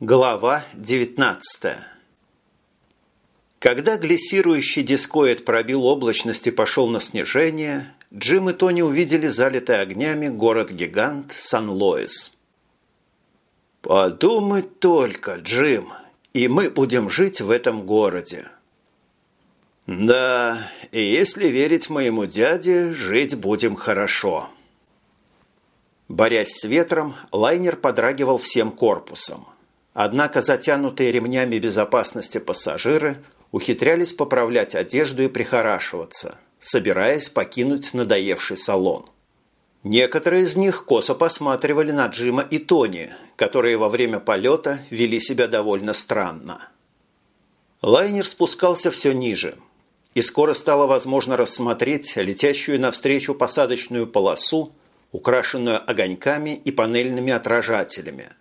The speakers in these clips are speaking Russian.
Глава 19 Когда глиссирующий дискоид пробил облачность и пошел на снижение, Джим и Тони увидели залитый огнями город-гигант Сан-Лоис. «Подумать только, Джим, и мы будем жить в этом городе». «Да, и если верить моему дяде, жить будем хорошо». Борясь с ветром, лайнер подрагивал всем корпусом – Однако затянутые ремнями безопасности пассажиры ухитрялись поправлять одежду и прихорашиваться, собираясь покинуть надоевший салон. Некоторые из них косо посматривали на Джима и Тони, которые во время полета вели себя довольно странно. Лайнер спускался все ниже, и скоро стало возможно рассмотреть летящую навстречу посадочную полосу, украшенную огоньками и панельными отражателями –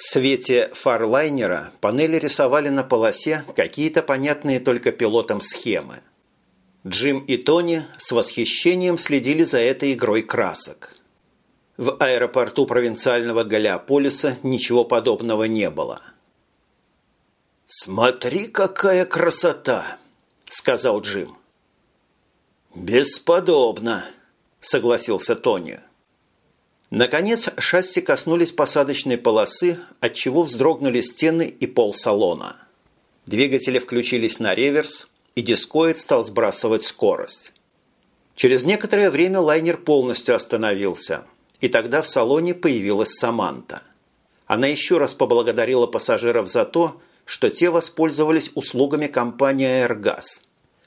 в свете фарлайнера панели рисовали на полосе какие-то понятные только пилотам схемы. Джим и Тони с восхищением следили за этой игрой красок. В аэропорту провинциального Галиополиса ничего подобного не было. «Смотри, какая красота!» – сказал Джим. «Бесподобно!» – согласился Тони. Наконец шасси коснулись посадочной полосы, отчего вздрогнули стены и пол салона. Двигатели включились на реверс, и дискоид стал сбрасывать скорость. Через некоторое время лайнер полностью остановился, и тогда в салоне появилась Саманта. Она еще раз поблагодарила пассажиров за то, что те воспользовались услугами компании «Аэргаз»,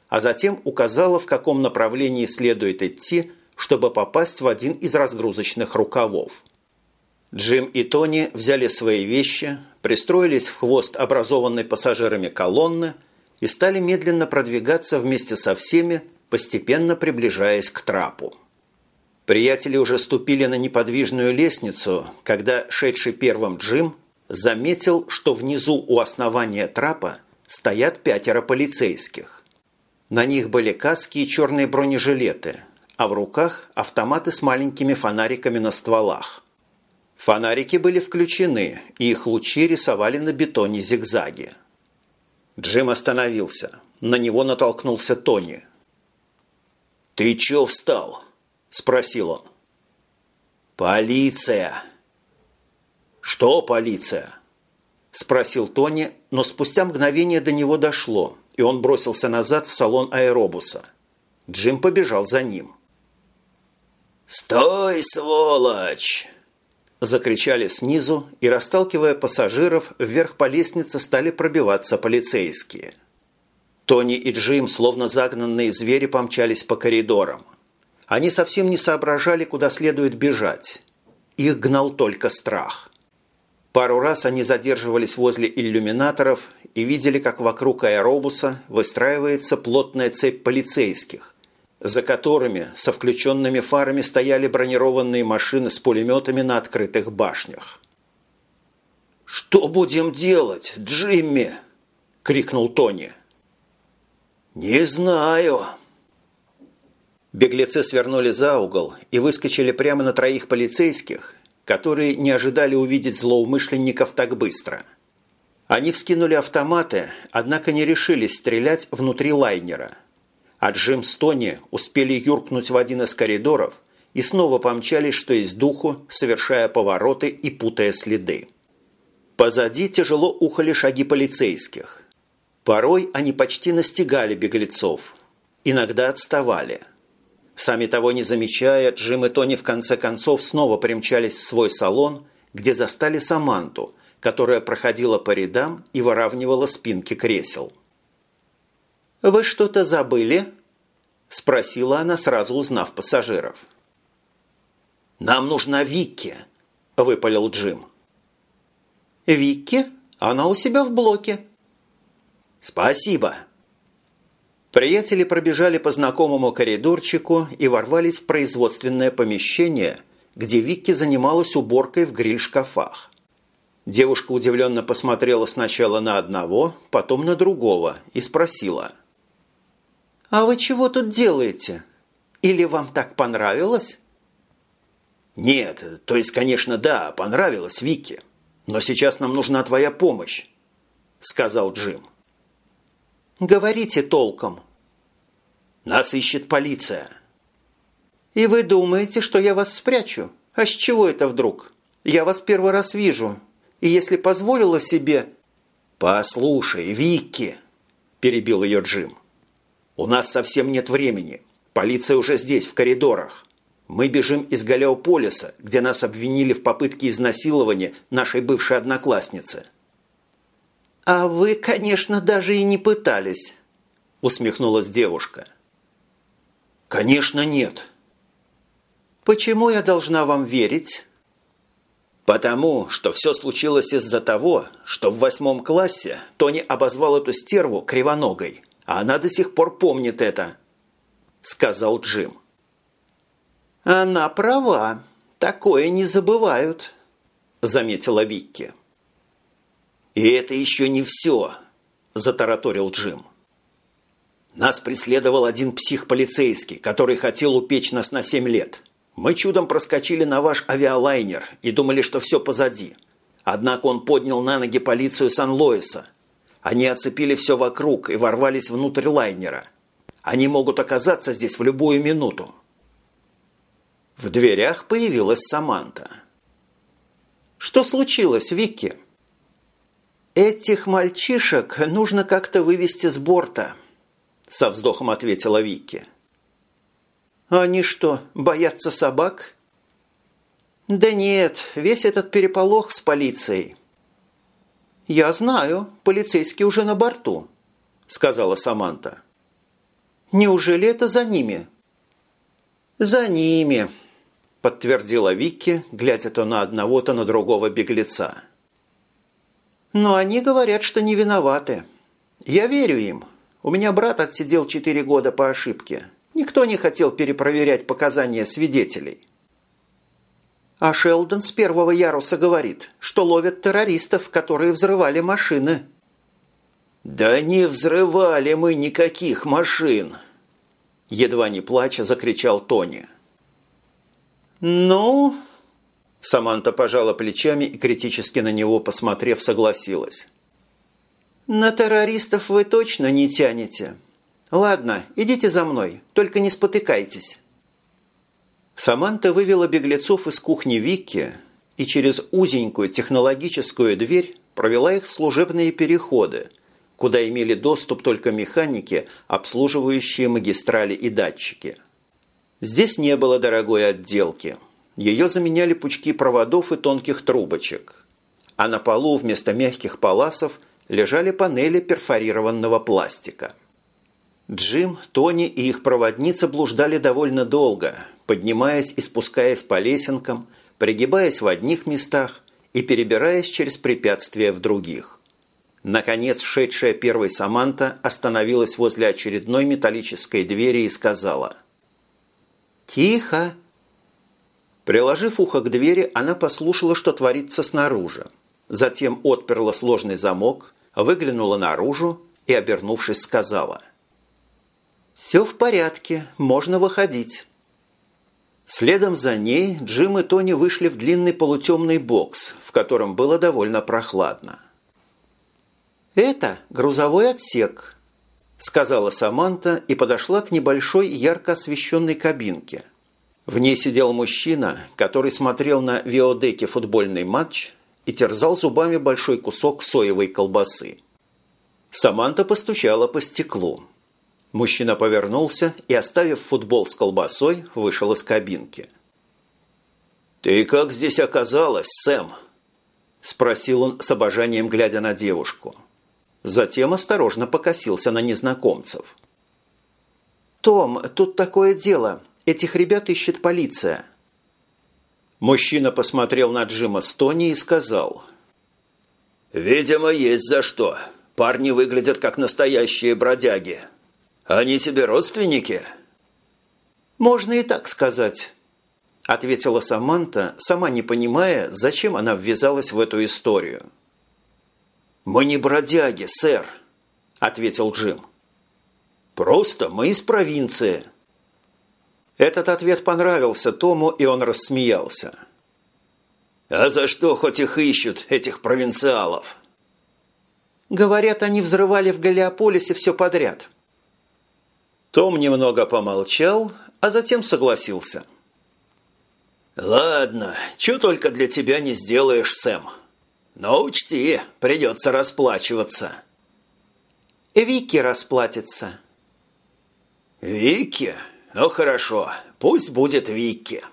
а затем указала, в каком направлении следует идти – чтобы попасть в один из разгрузочных рукавов. Джим и Тони взяли свои вещи, пристроились в хвост образованной пассажирами колонны и стали медленно продвигаться вместе со всеми, постепенно приближаясь к трапу. Приятели уже ступили на неподвижную лестницу, когда шедший первым Джим заметил, что внизу у основания трапа стоят пятеро полицейских. На них были каски и черные бронежилеты – а в руках автоматы с маленькими фонариками на стволах. Фонарики были включены, и их лучи рисовали на бетоне зигзаги. Джим остановился. На него натолкнулся Тони. «Ты чё встал?» – спросил он. «Полиция!» «Что полиция?» – спросил Тони, но спустя мгновение до него дошло, и он бросился назад в салон аэробуса. Джим побежал за ним. «Стой, сволочь!» Закричали снизу, и, расталкивая пассажиров, вверх по лестнице стали пробиваться полицейские. Тони и Джим, словно загнанные звери, помчались по коридорам. Они совсем не соображали, куда следует бежать. Их гнал только страх. Пару раз они задерживались возле иллюминаторов и видели, как вокруг аэробуса выстраивается плотная цепь полицейских, за которыми со включенными фарами стояли бронированные машины с пулеметами на открытых башнях. «Что будем делать, Джимми?» – крикнул Тони. «Не знаю». Беглецы свернули за угол и выскочили прямо на троих полицейских, которые не ожидали увидеть злоумышленников так быстро. Они вскинули автоматы, однако не решились стрелять внутри лайнера – а Джим с Тони успели юркнуть в один из коридоров и снова помчались, что есть духу, совершая повороты и путая следы. Позади тяжело ухали шаги полицейских. Порой они почти настигали беглецов, иногда отставали. Сами того не замечая, Джим и Тони в конце концов снова примчались в свой салон, где застали Саманту, которая проходила по рядам и выравнивала спинки кресел. «Вы что-то забыли?» – спросила она, сразу узнав пассажиров. «Нам нужна Викки», – выпалил Джим. «Викки? Она у себя в блоке». «Спасибо». Приятели пробежали по знакомому коридорчику и ворвались в производственное помещение, где Викки занималась уборкой в гриль-шкафах. Девушка удивленно посмотрела сначала на одного, потом на другого и спросила – «А вы чего тут делаете? Или вам так понравилось?» «Нет, то есть, конечно, да, понравилось Вике», Но сейчас нам нужна твоя помощь», – сказал Джим. «Говорите толком». «Нас ищет полиция». «И вы думаете, что я вас спрячу? А с чего это вдруг? Я вас первый раз вижу. И если позволила себе...» «Послушай, Вики», – перебил ее Джим. «У нас совсем нет времени. Полиция уже здесь, в коридорах. Мы бежим из Галеополиса, где нас обвинили в попытке изнасилования нашей бывшей одноклассницы». «А вы, конечно, даже и не пытались», – усмехнулась девушка. «Конечно нет». «Почему я должна вам верить?» «Потому что все случилось из-за того, что в восьмом классе Тони обозвал эту стерву кривоногой, а она до сих пор помнит это», – сказал Джим. «Она права. Такое не забывают», – заметила Викки. «И это еще не все», – затараторил Джим. «Нас преследовал один псих-полицейский, который хотел упечь нас на семь лет. Мы чудом проскочили на ваш авиалайнер и думали, что все позади. Однако он поднял на ноги полицию Сан-Лоиса. Они оцепили все вокруг и ворвались внутрь лайнера. Они могут оказаться здесь в любую минуту. В дверях появилась Саманта. «Что случилось, Вики?» «Этих мальчишек нужно как-то вывести с борта», – со вздохом ответила Вики. «Они что, боятся собак?» «Да нет, весь этот переполох с полицией». «Я знаю, полицейские уже на борту», – сказала Саманта. «Неужели это за ними?» «За ними», подтвердила Вики, глядя то на одного, то на другого беглеца. «Но они говорят, что не виноваты. Я верю им. У меня брат отсидел четыре года по ошибке. Никто не хотел перепроверять показания свидетелей». А Шелдон с первого яруса говорит, что ловят террористов, которые взрывали машины. «Да не взрывали мы никаких машин!» Едва не плача закричал Тони. «Ну...» Саманта пожала плечами и, критически на него посмотрев, согласилась. «На террористов вы точно не тянете. Ладно, идите за мной, только не спотыкайтесь». Саманта вывела беглецов из кухни Викки и через узенькую технологическую дверь провела их в служебные переходы, куда имели доступ только механики, обслуживающие магистрали и датчики – Здесь не было дорогой отделки. Ее заменяли пучки проводов и тонких трубочек. А на полу вместо мягких паласов лежали панели перфорированного пластика. Джим, Тони и их проводница блуждали довольно долго, поднимаясь и спускаясь по лесенкам, пригибаясь в одних местах и перебираясь через препятствия в других. Наконец, шедшая первой Саманта остановилась возле очередной металлической двери и сказала – «Тихо!» Приложив ухо к двери, она послушала, что творится снаружи. Затем отперла сложный замок, выглянула наружу и, обернувшись, сказала. «Все в порядке, можно выходить». Следом за ней Джим и Тони вышли в длинный полутемный бокс, в котором было довольно прохладно. «Это грузовой отсек», сказала Саманта и подошла к небольшой ярко освещенной кабинке. В ней сидел мужчина, который смотрел на Виодеке футбольный матч и терзал зубами большой кусок соевой колбасы. Саманта постучала по стеклу. Мужчина повернулся и, оставив футбол с колбасой, вышел из кабинки. «Ты как здесь оказалась, Сэм?» – спросил он с обожанием, глядя на девушку. – Затем осторожно покосился на незнакомцев. «Том, тут такое дело. Этих ребят ищет полиция». Мужчина посмотрел на Джима Стони и сказал. «Видимо, есть за что. Парни выглядят как настоящие бродяги. Они тебе родственники?» «Можно и так сказать», – ответила Саманта, сама не понимая, зачем она ввязалась в эту историю. «Мы не бродяги, сэр», – ответил Джим. «Просто мы из провинции». Этот ответ понравился Тому, и он рассмеялся. А за что хоть их ищут, этих провинциалов? Говорят, они взрывали в Галиополисе все подряд. Том немного помолчал, а затем согласился. «Ладно, что только для тебя не сделаешь, Сэм. Но учти, придется расплачиваться». «Вики расплатится». «Вики? Ну хорошо, пусть будет Вики».